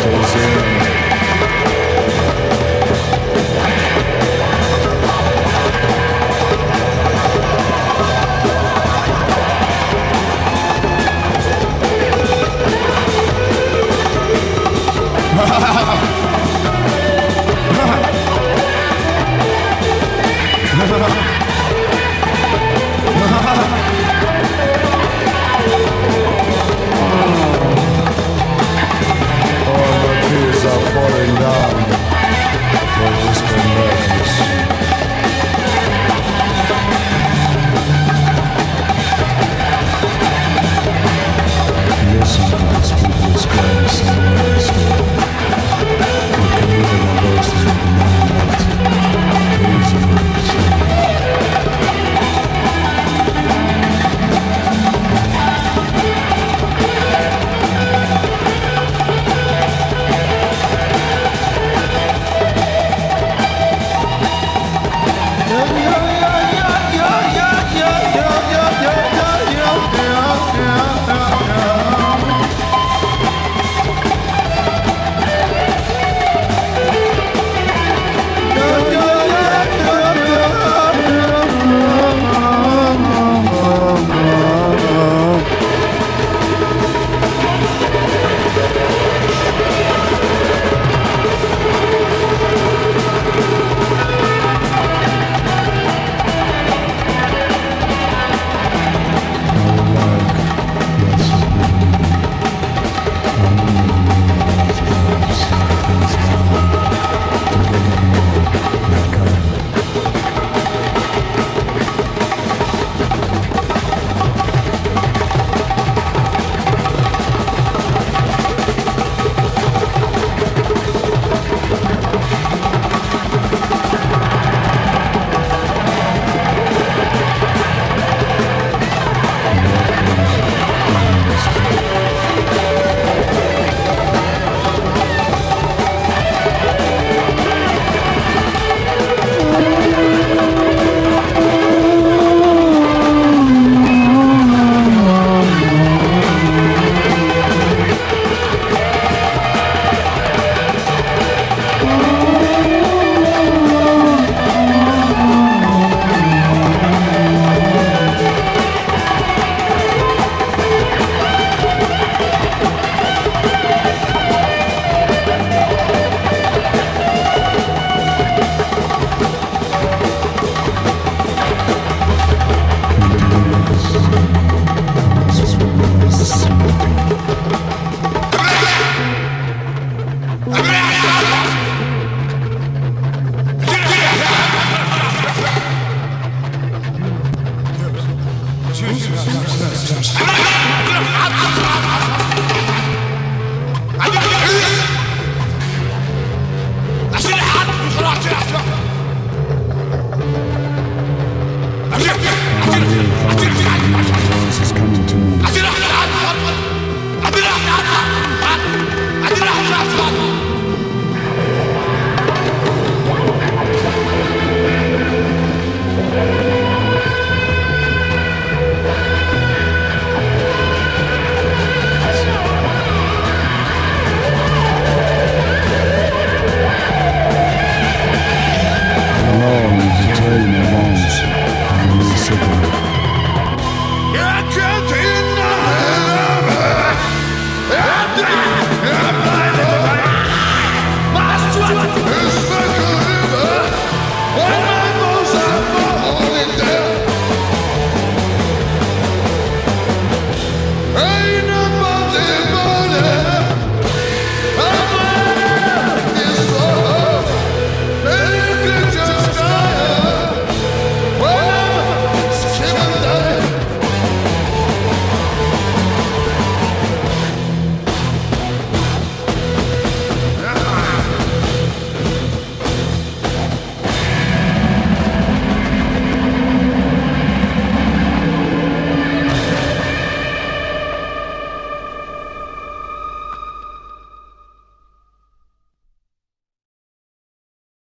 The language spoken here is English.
Closing.